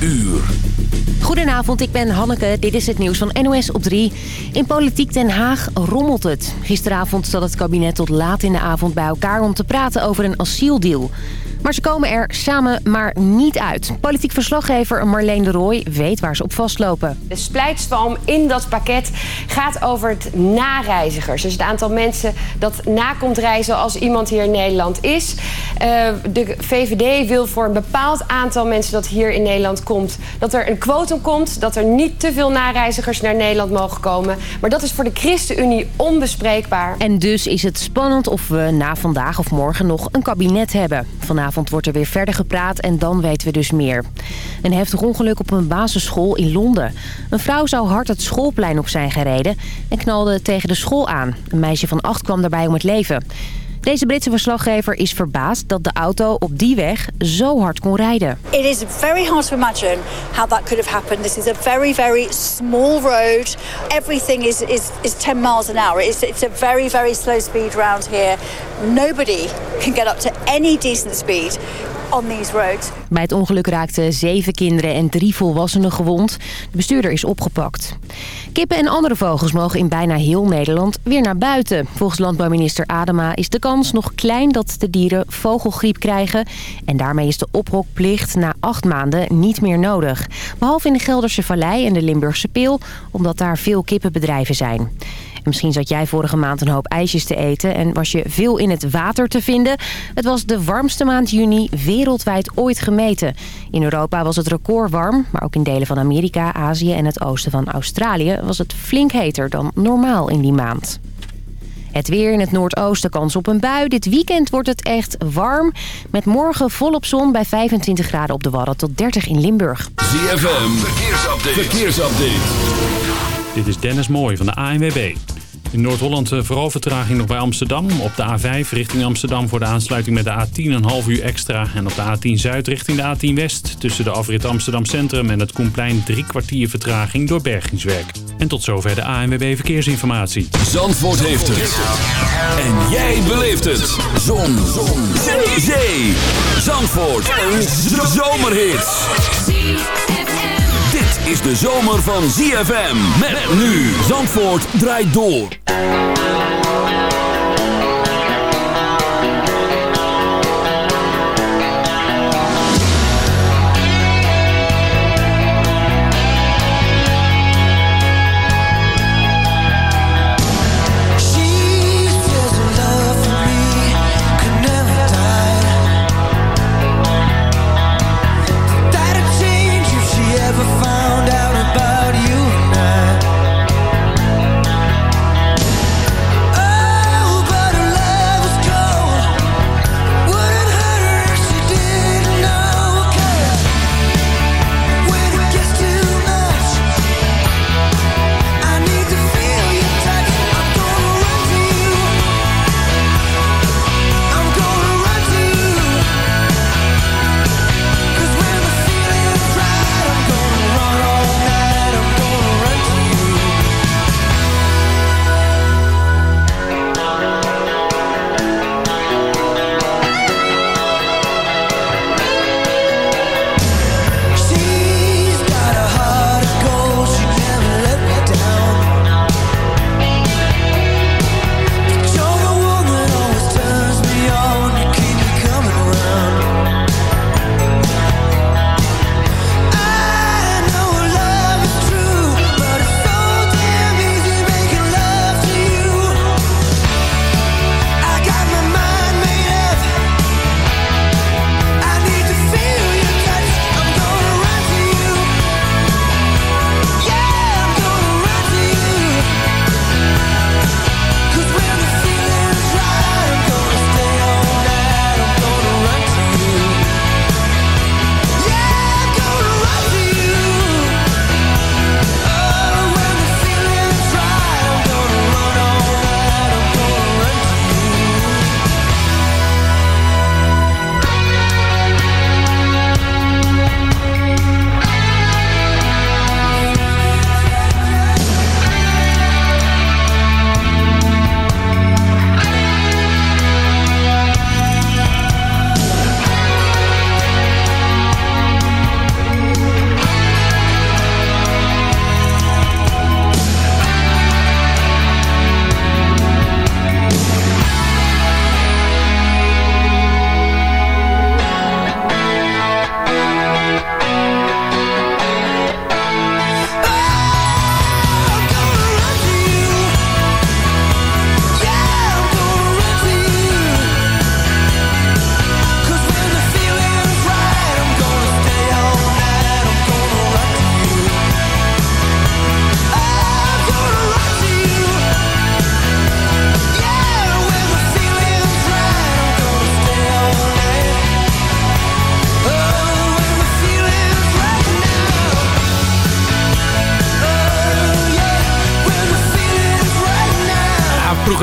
uur. Goedenavond, ik ben Hanneke. Dit is het nieuws van NOS op 3. In Politiek Den Haag rommelt het. Gisteravond zat het kabinet tot laat in de avond bij elkaar om te praten over een asieldeal. Maar ze komen er samen maar niet uit. Politiek verslaggever Marleen de Rooij weet waar ze op vastlopen. De splijtstalm in dat pakket gaat over het nareizigers. Dus het aantal mensen dat nakomt reizen als iemand hier in Nederland is. Uh, de VVD wil voor een bepaald aantal mensen dat hier in Nederland komt... dat er een quotum komt, dat er niet te veel nareizigers naar Nederland mogen komen. Maar dat is voor de ChristenUnie onbespreekbaar. En dus is het spannend of we na vandaag of morgen nog een kabinet hebben. Vanavond Vanavond wordt er weer verder gepraat en dan weten we dus meer. Een heftig ongeluk op een basisschool in Londen. Een vrouw zou hard het schoolplein op zijn gereden en knalde tegen de school aan. Een meisje van acht kwam daarbij om het leven. Deze Britse verslaggever is verbaasd dat de auto op die weg zo hard kon rijden. It is very hard to imagine how that could have happened. This is a very very small road. Everything is is is 10 miles an hour. It's it's a very very slow speed round here. Nobody can get up to any decent speed Bij het ongeluk raakten zeven kinderen en drie volwassenen gewond. De bestuurder is opgepakt. Kippen en andere vogels mogen in bijna heel Nederland weer naar buiten. Volgens landbouwminister Adema is de kans nog klein dat de dieren vogelgriep krijgen. En daarmee is de ophokplicht na acht maanden niet meer nodig. Behalve in de Gelderse Vallei en de Limburgse Peel, omdat daar veel kippenbedrijven zijn. Misschien zat jij vorige maand een hoop ijsjes te eten en was je veel in het water te vinden. Het was de warmste maand juni wereldwijd ooit gemeten. In Europa was het record warm, maar ook in delen van Amerika, Azië en het oosten van Australië was het flink heter dan normaal in die maand. Het weer in het noordoosten kans op een bui. Dit weekend wordt het echt warm. Met morgen volop zon bij 25 graden op de Wadden tot 30 in Limburg. ZFM, verkeersupdate. verkeersupdate. Dit is Dennis Mooij van de ANWB. In Noord-Holland eh, vooral vertraging nog bij Amsterdam. Op de A5 richting Amsterdam voor de aansluiting met de A10 een half uur extra. En op de A10 Zuid richting de A10 West. Tussen de afrit Amsterdam Centrum en het Koenplein drie kwartier vertraging door bergingswerk. En tot zover de ANWB Verkeersinformatie. Zandvoort heeft het. En jij beleeft het. Zon. Zon. Zee. Zandvoort. Een zomerhit is de zomer van ZFM. Met nu Zandvoort draait door.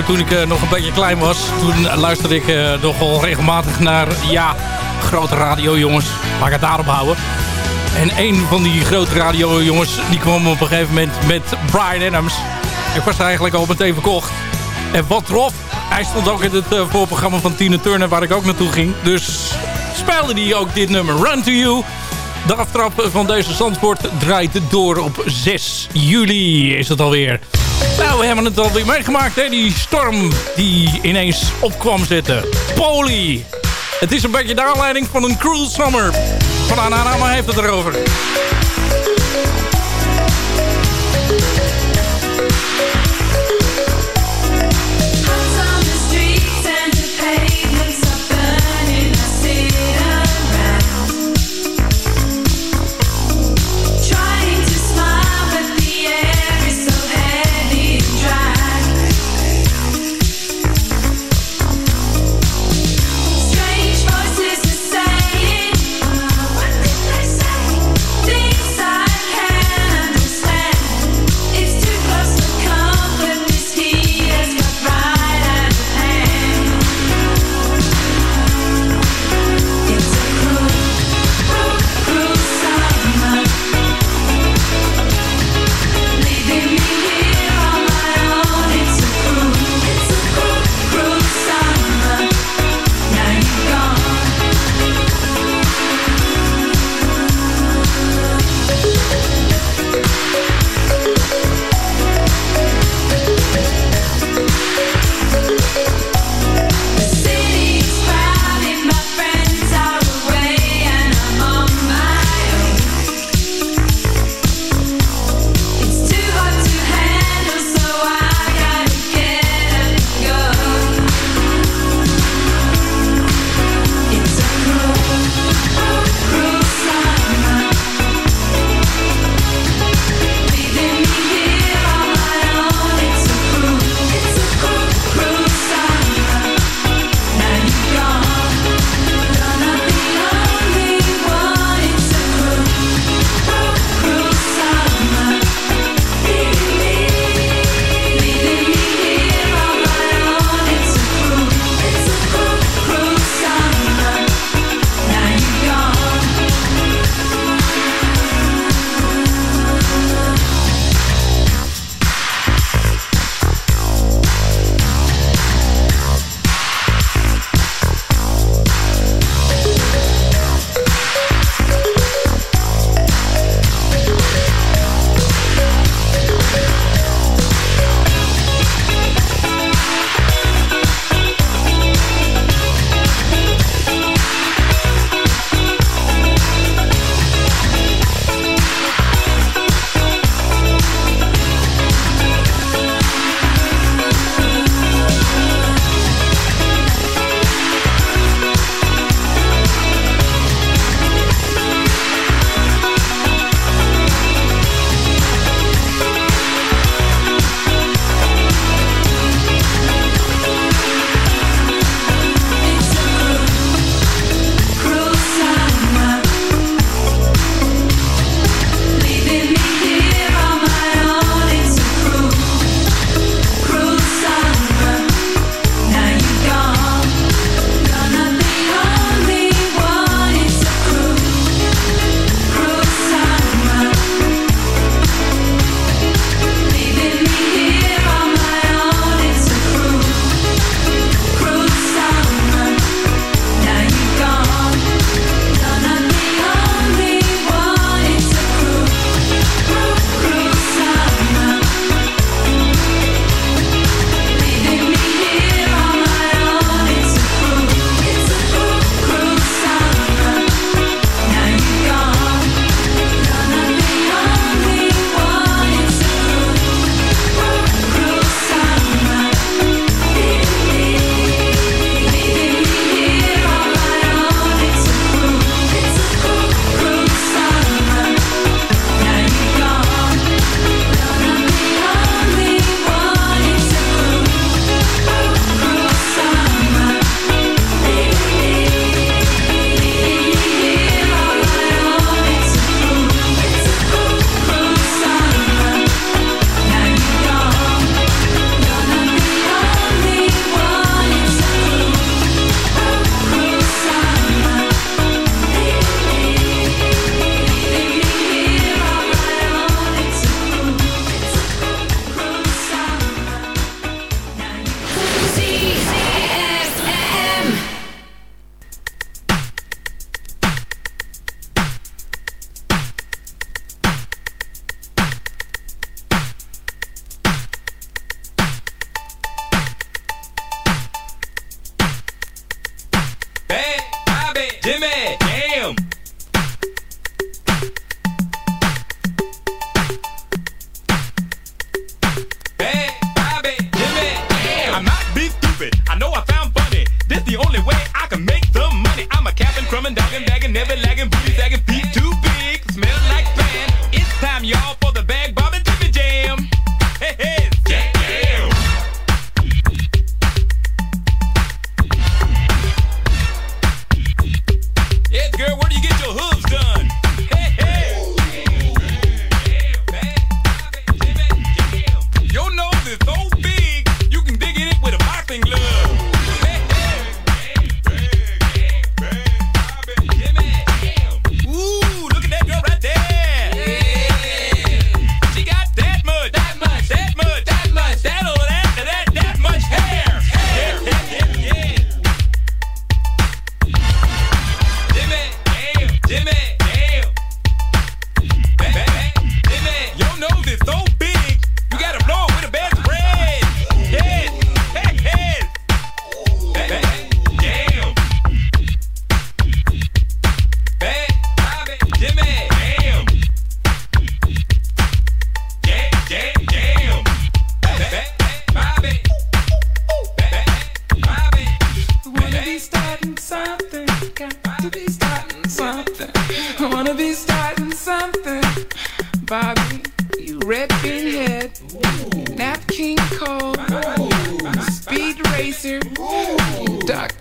Toen ik nog een beetje klein was, toen luisterde ik nogal regelmatig naar, ja, grote radio jongens. Laat ik het daarop houden. En een van die grote radiojongens, die kwam op een gegeven moment met Brian Adams. Ik was eigenlijk al meteen verkocht. En wat trof, hij stond ook in het uh, voorprogramma van Tina Turner waar ik ook naartoe ging. Dus speelde hij ook dit nummer, Run To You. De aftrap van deze Zandvoort draait door op 6 juli is het alweer. Nou, we hebben het alweer meegemaakt, hè? die storm die ineens opkwam zitten. Poli. Het is een beetje de aanleiding van een cruel summer. Van Anarama heeft het erover.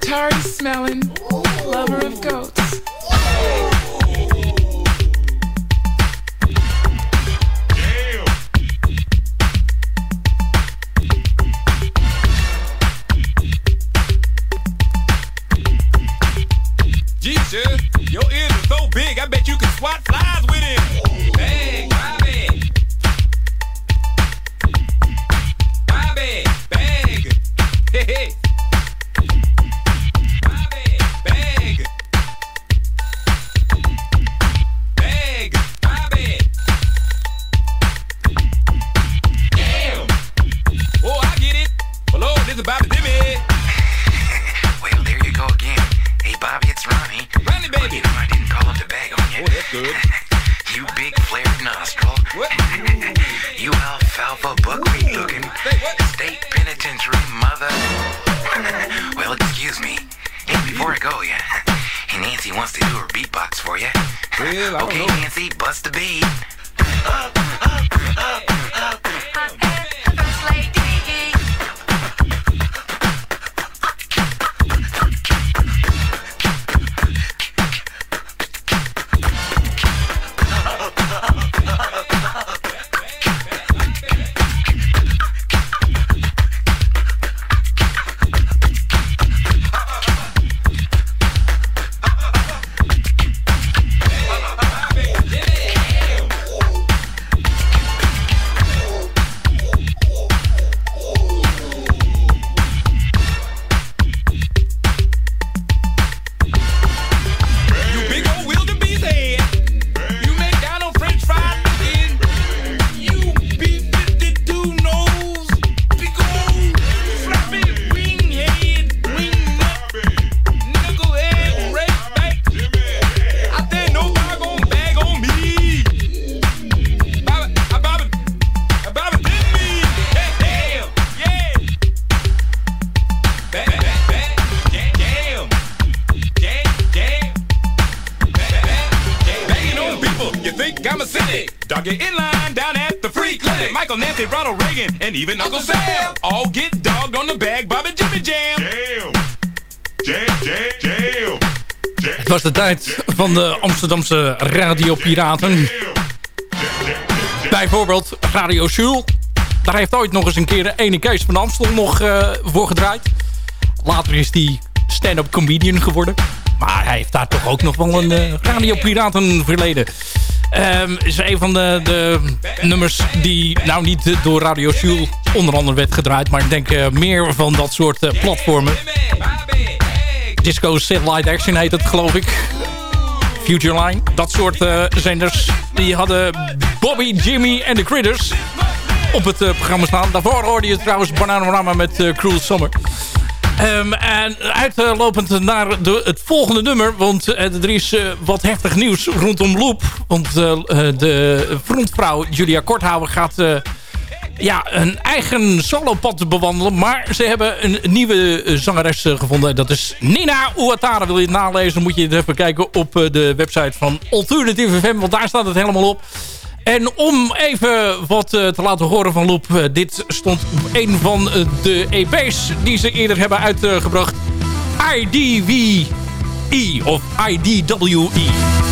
Tarry smelling, lover of goats. Your ears are so big, I bet you can swat De tijd van de Amsterdamse radiopiraten. Bijvoorbeeld Radio Jules. Daar heeft ooit nog eens een keer de ene Kees van Amstel nog eh, voor gedraaid. Later is hij stand-up comedian geworden. Maar hij heeft daar toch ook nog wel een eh, radiopiraten verleden. Ehm, is een van de, nummers die nou niet door Radio Jules onder andere werd gedraaid. Maar ik denk eh, meer van dat soort platformen. Disco Satellite Action heet het, geloof ik. Future Line. Dat soort eh, zenders. Die hadden Bobby, Jimmy en de Critters op het eh, programma staan. Daarvoor hoorde je trouwens Bananarama met uh, Cruel Summer. Ehm, en uitlopend naar het volgende nummer. Want eh, er is eh, wat heftig nieuws rondom Loop. Want eh, eh, de frontvrouw Julia Korthouwer gaat eh, ja, een eigen solopad bewandelen. Maar ze hebben een nieuwe eh, zangeres eh, gevonden. Dat is Nina Ouattara. Wil je het nalezen, moet je het even kijken op eh, de website van Alternative FM. Want daar staat het helemaal op. En om even wat te laten horen van Loop. eh, dit stond op een van de EP's die ze eerder hebben uitgebracht. IDWE of IDWE.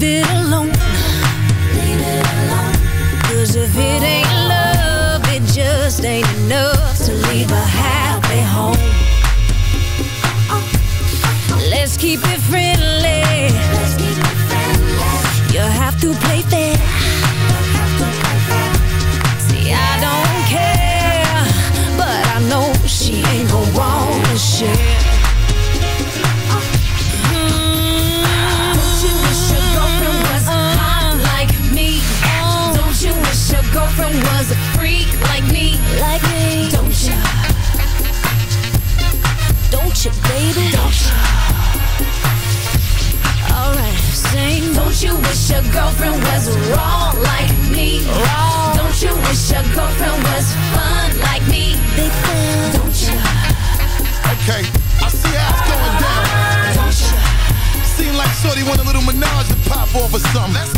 Leave it alone. Cause if it ain't love, it just ain't enough to leave a happy home. Uh, let's keep it girlfriend was wrong like me? Wrong. Don't you wish your girlfriend was fun like me? Big fun. Don't you? Okay, I see how it's going down. Don't you? Seem like Shorty want a little menage to pop off or something. Let's go, let's go.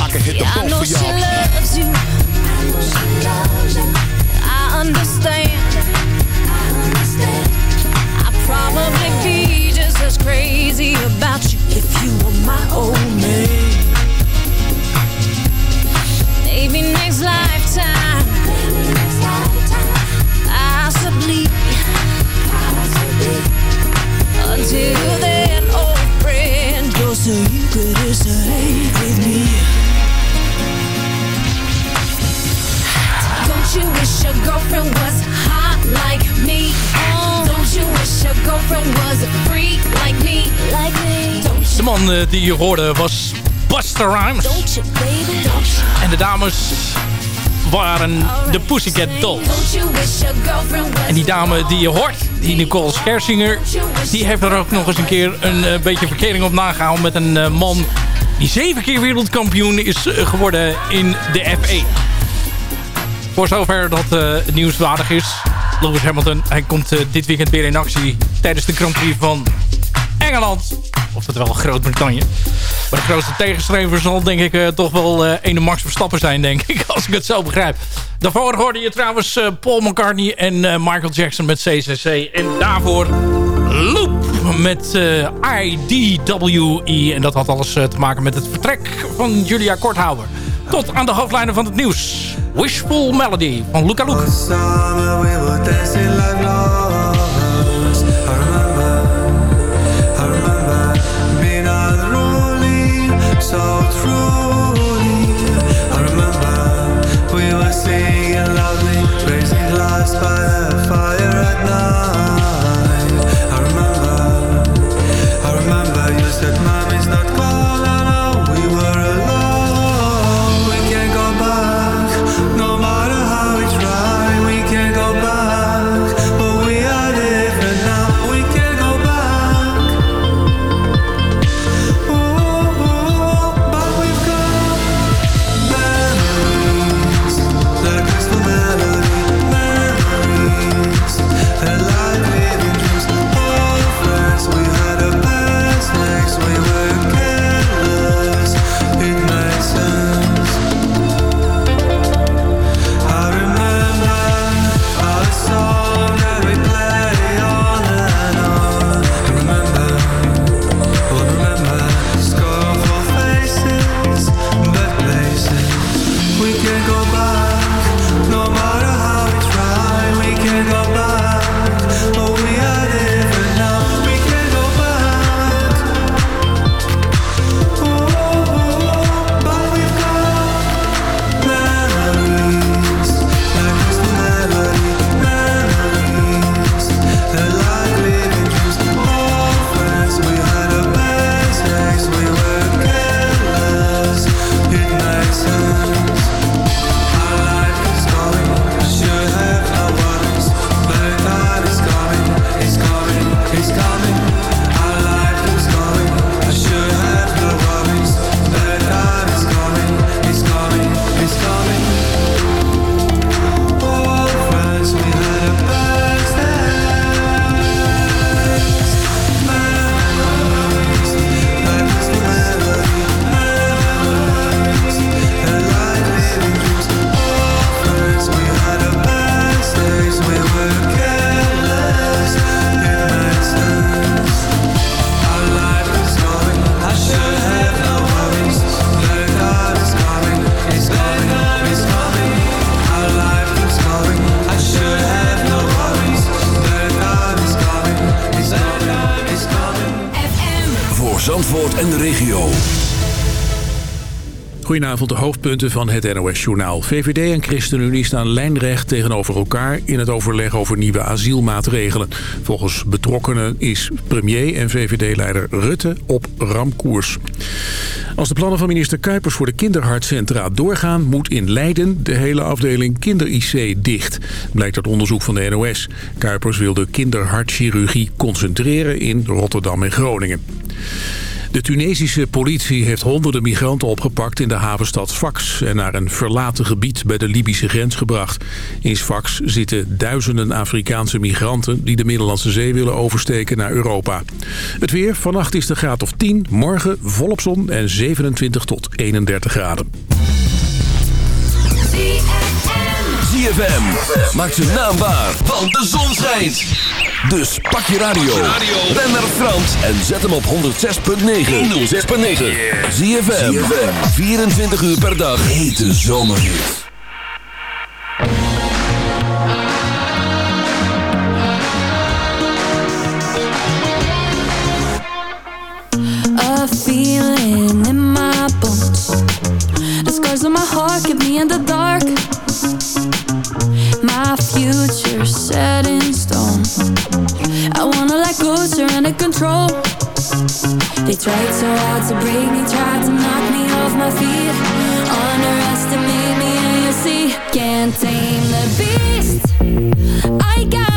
I can hit the Yeah, I boat know for she y'all. loves you. I understand. I'd probably be just as crazy about you if you were my old man. Maybe next lifetime. Possibly. Until your girlfriend was hot like me? Don't you wish your girlfriend was a freak like me? Like me? De man eh, die je hoorde was Buster Rhymes. Don't you, baby? Don't you? En de dames waren de Pussycat Dolls. En die dame die je hoort, die Nicole Scherzinger... die heeft er ook nog eens een keer een eh, beetje verkering op nagehaald... met een eh, man die zeven keer wereldkampioen is geworden in de F1. Voor zover dat eh, het nieuwswaardig is. Lewis Hamilton, hij komt eh, dit weekend weer in actie... tijdens de Grand Prix van Engeland. Oftewel Groot-Brittannië. Maar de grootste tegenstrever zal denk ik eh, toch wel eh ene Max Verstappen zijn, denk ik. Als ik het zo begrijp. Daarvoor hoorde je trouwens Paul McCartney en Michael Jackson met CCC. En daarvoor Loop met IDWE. En dat had alles te maken met het vertrek van Julia Korthouwer. Tot aan de hoofdlijnen van het nieuws. Wishful Melody van Luca Luke. Goedenavond, de hoofdpunten van het NOS-journaal. VVD en ChristenUnie staan lijnrecht tegenover elkaar... in het overleg over nieuwe asielmaatregelen. Volgens betrokkenen is premier en VVD-leider Rutte op ramkoers. Als de plannen van minister Kuipers voor de kinderhartcentra doorgaan... moet in Leiden de hele afdeling kinder-IC dicht. Blijkt uit onderzoek van de NOS. Kuipers wil de kinderhartchirurgie concentreren in Rotterdam en Groningen. De Tunesische politie heeft honderden migranten opgepakt in de havenstad Sfax... en naar een verlaten gebied bij de Libische grens gebracht. In Sfax zitten duizenden Afrikaanse migranten... die de Middellandse Zee willen oversteken naar Europa. Het weer, vannacht is de graad of 10, morgen volop zon en 27 tot 31 graden. ZFM. Maak zijn naam waar, want de zon schijnt. Dus pak je radio. Ben naar Frans en zet hem op 106.9. 106.9. ZFM. 24 uur per dag. Hete zomerhit. A feeling in my bones. The scars my heart keep me in the. Control. They tried so hard to break me, tried to knock me off my feet. Underestimate me, and you see, can't tame the beast. I got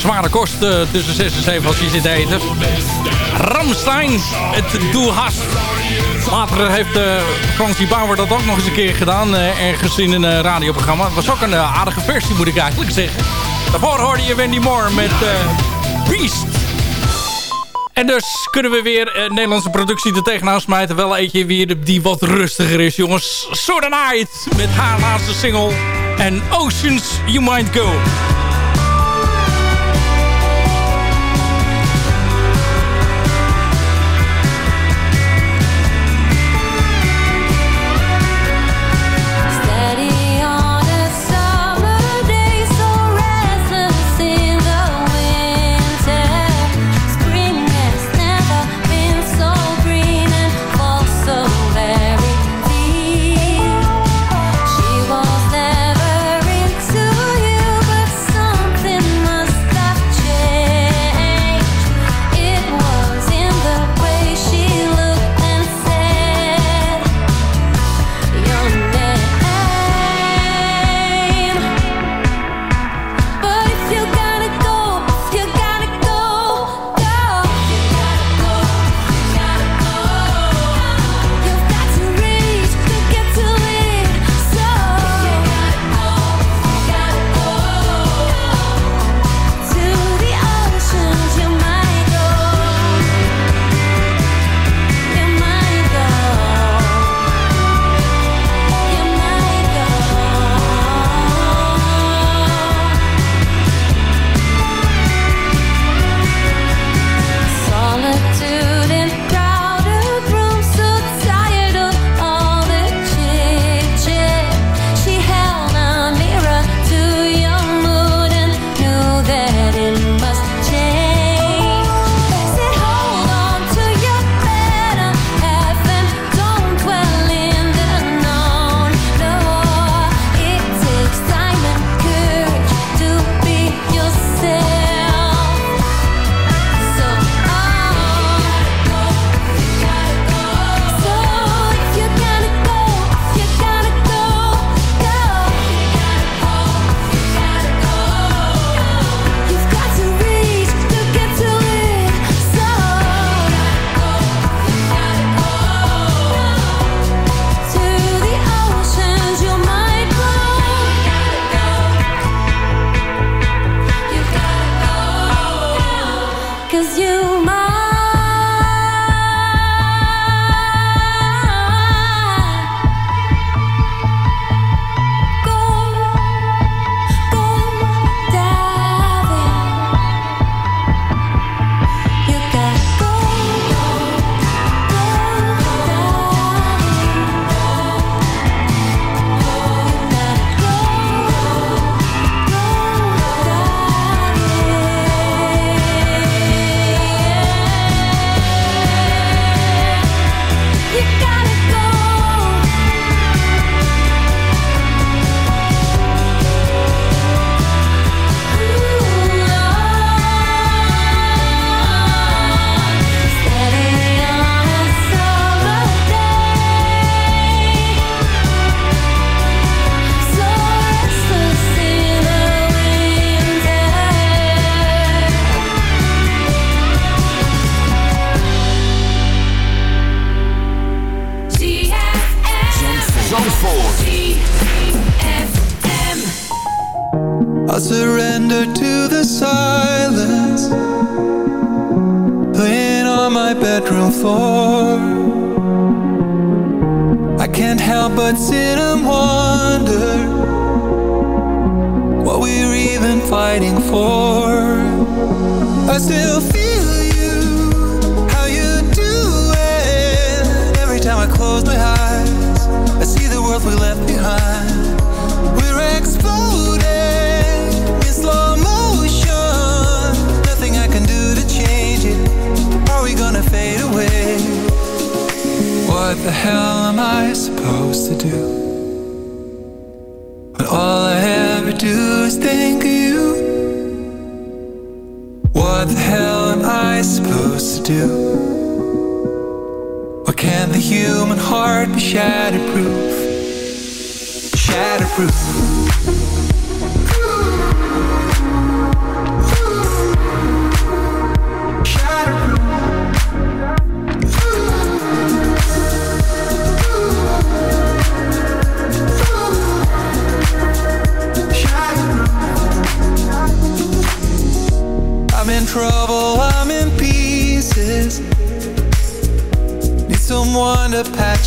zware kost eh, tussen 6 en 7 als je zit te eten. Ramstein, het Doe Hast. Later heeft eh Francie Bauer dat ook nog eens een keer gedaan. eh, ergens in een radioprogramma. Het was ook een aardige versie moet ik eigenlijk zeggen. Daarvoor hoorde je Wendy Moore met Beast. En dus kunnen we weer Nederlandse productie er tegenaan smijten. Wel eentje weer die wat rustiger is, jongens. Soda Night met haar laatste single. En Oceans You Might Go.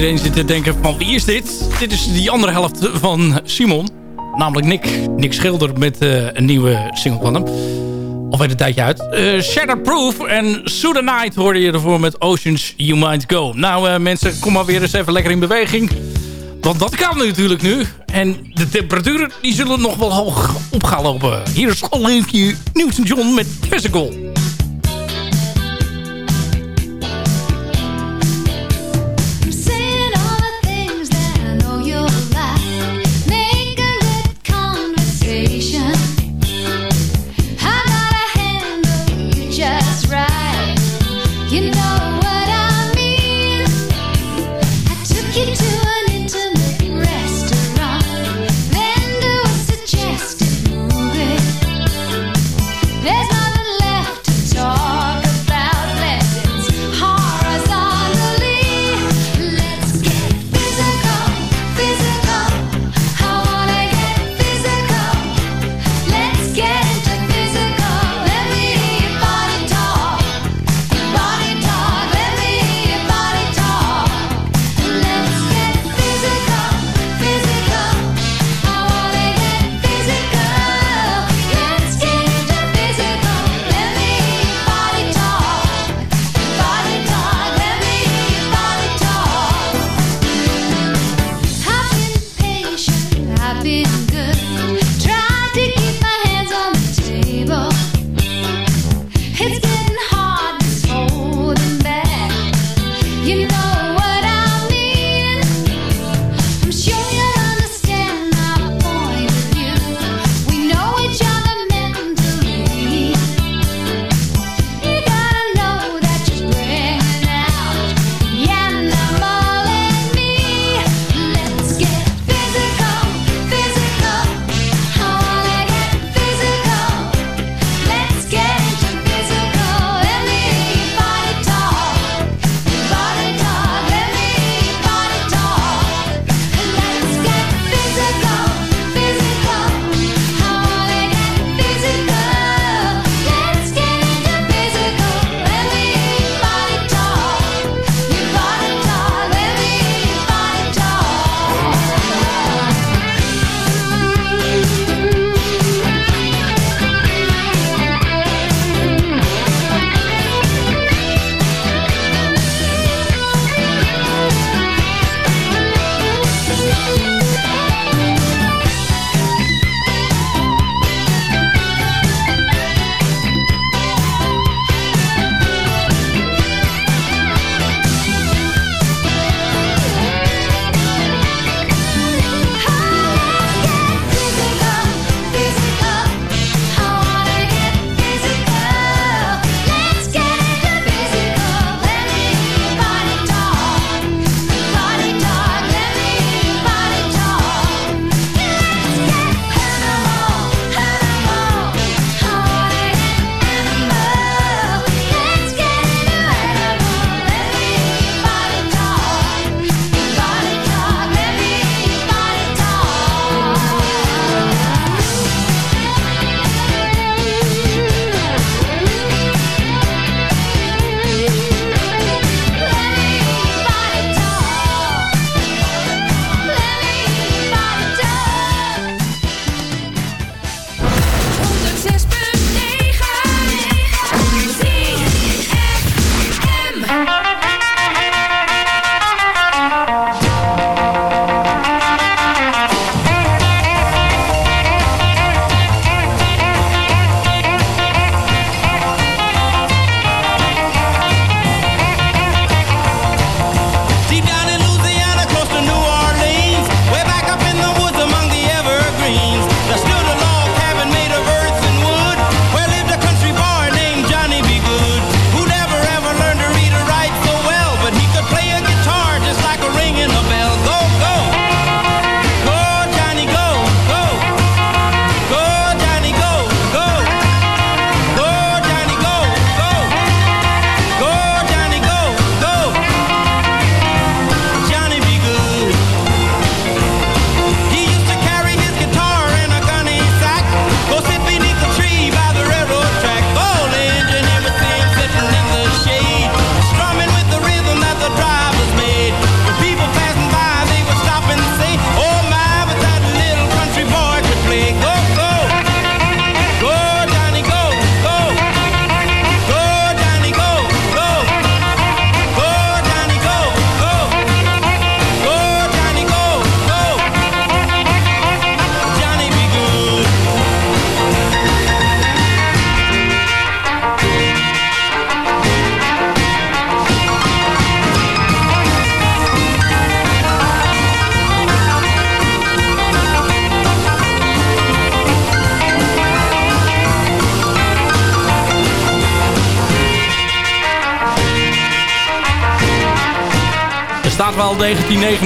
Iedereen zit te denken van wie is dit? Dit is die andere helft van Simon. Namelijk Nick. Nick Schilder met eh, een nieuwe single van hem. Alweer een tijdje uit. Eh Shatterproof en Suda Night hoorde je ervoor met Oceans You Might Go. Nou eh, mensen, kom maar weer eens even lekker in beweging. Want dat kan natuurlijk nu. En de temperaturen die zullen nog wel hoog op gaan lopen. Hier is Olivia Newton-John met Physical.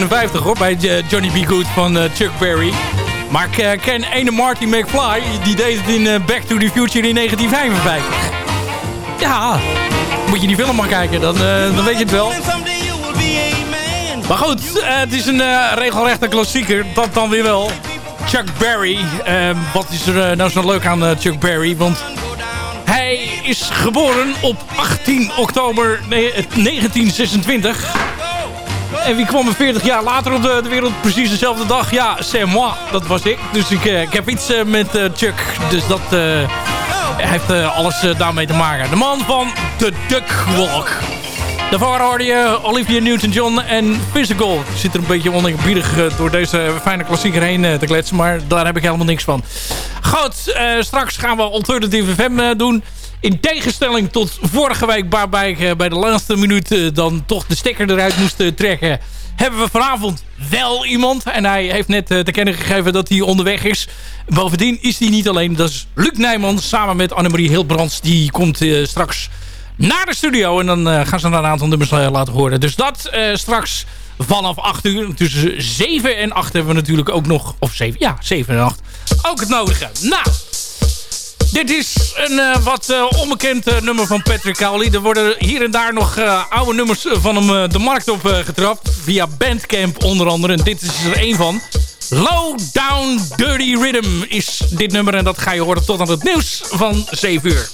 1959 hoor, bij eh, Johnny B. Good van eh, Chuck Berry. Maar ik eh, ken ene Marty McFly, die deed het in Back to the Future in 1955. Ja, moet je die film maar kijken, dan, dan weet je het wel. Maar goed, het is een regelrechte klassieker, dat dan weer wel. Chuck Berry. Wat is er nou zo leuk aan Chuck Berry? Want hij is geboren op 18 oktober ne- 1926. En wie kwam er 40 jaar later op de, de wereld precies dezelfde dag? Ja, c'est moi. Dat was ik. Dus ik, eh, ik heb iets eh, met eh, Chuck. Dus dat eh, heeft alles daarmee te maken. De man van The Duck Walk. Daarvoor hoorde je Olivia Newton-John en Physical. Ik zit er een beetje oneerbiedig door deze fijne klassieker heen te kletsen. Maar daar heb ik helemaal niks van. Goed, straks gaan we Alternative FM doen. In tegenstelling tot vorige week waarbij ik eh, bij de laatste minuut eh, dan toch de stekker eruit moest eh, trekken. Hebben we vanavond wel iemand. En hij heeft net te kennen gegeven dat hij onderweg is. Bovendien is hij niet alleen. Dat is Luc Nijman samen met Annemarie Hilbrands. Die komt straks naar de studio. En dan gaan ze een aantal nummers laten horen. Dus dat straks vanaf 8 uur. Tussen 7 en 8 hebben we natuurlijk ook nog... Of 7, ja, 7 en 8. Ook het nodige. Nou... Dit is een eh, wat eh, onbekend eh, nummer van Patrick Cowley. Er worden hier en daar nog oude nummers van hem de markt op getrapt. Via Bandcamp onder andere. En dit is er één van. Low Down Dirty Rhythm is dit nummer. En dat ga je horen tot aan het nieuws van 7 uur.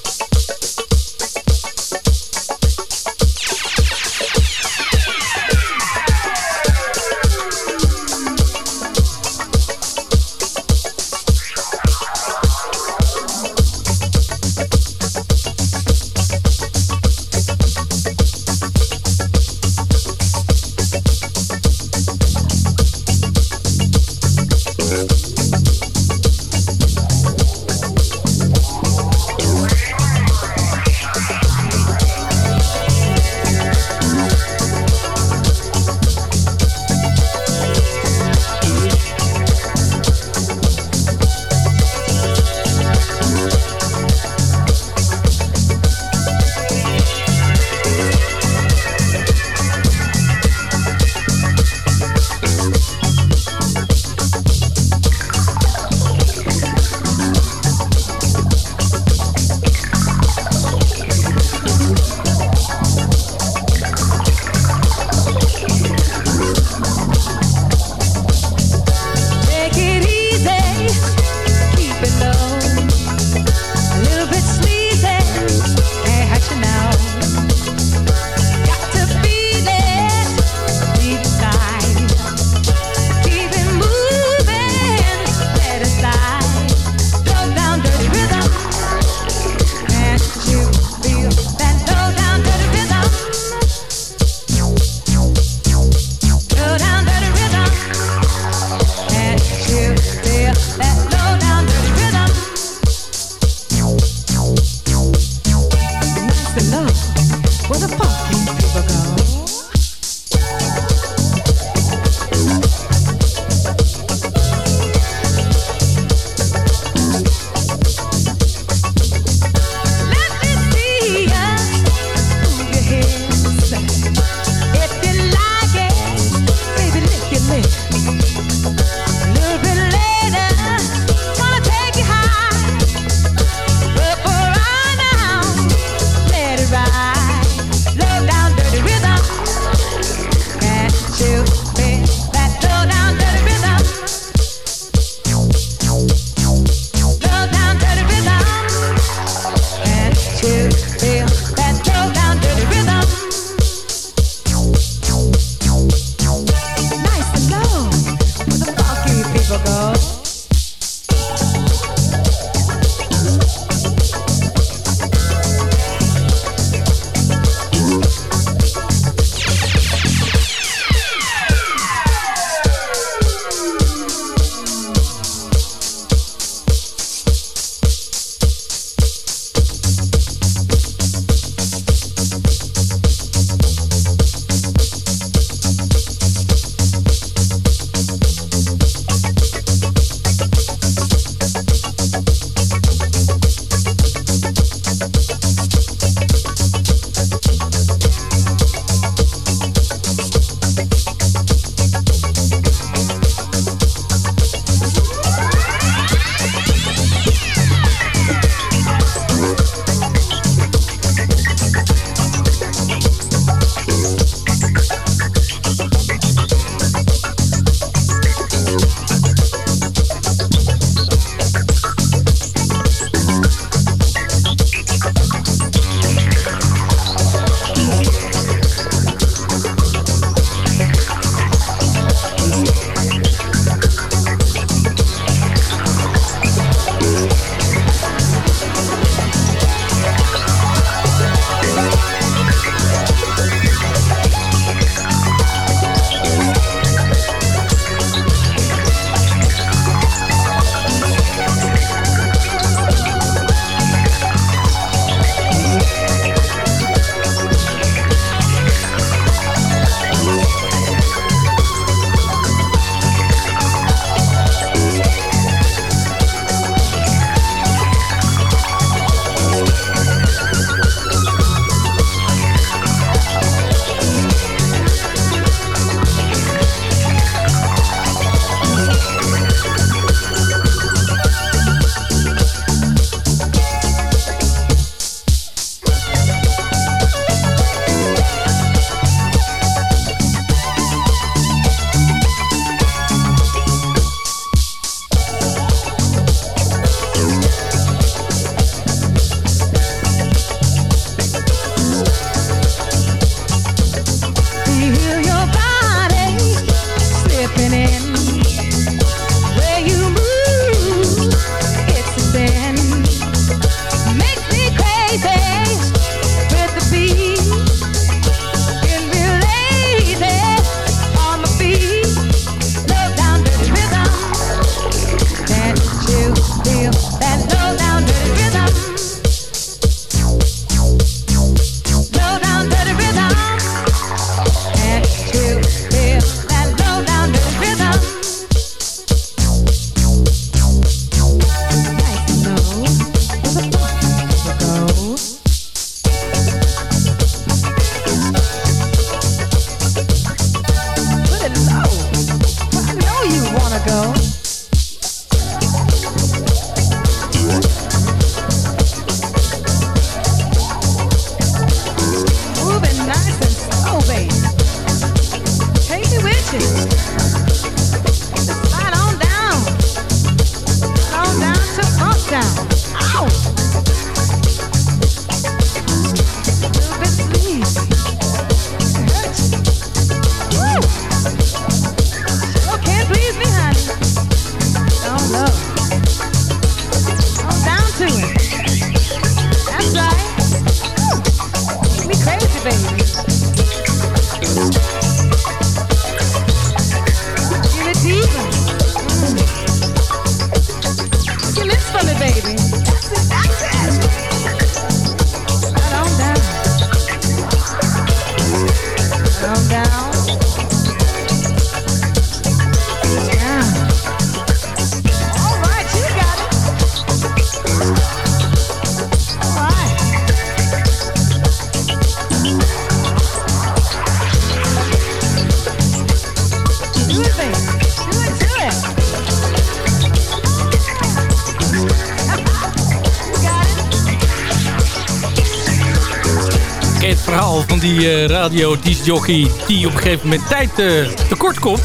Radio jockey die op een gegeven moment tijd eh, tekort komt?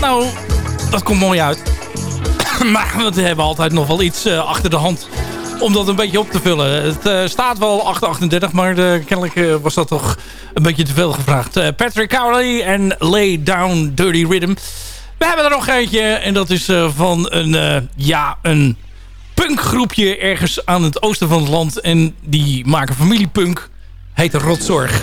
Nou, dat komt mooi uit. maar we hebben altijd nog wel iets eh, achter de hand om dat een beetje op te vullen. Het eh, staat wel 8.38, maar kennelijk was dat toch een beetje te veel gevraagd. Patrick Cowley en Lay Down Dirty Rhythm. We hebben er nog eentje en dat is van een, ja, een punkgroepje ergens aan het oosten van het land. En die maken familiepunk. Heet Rotzorg.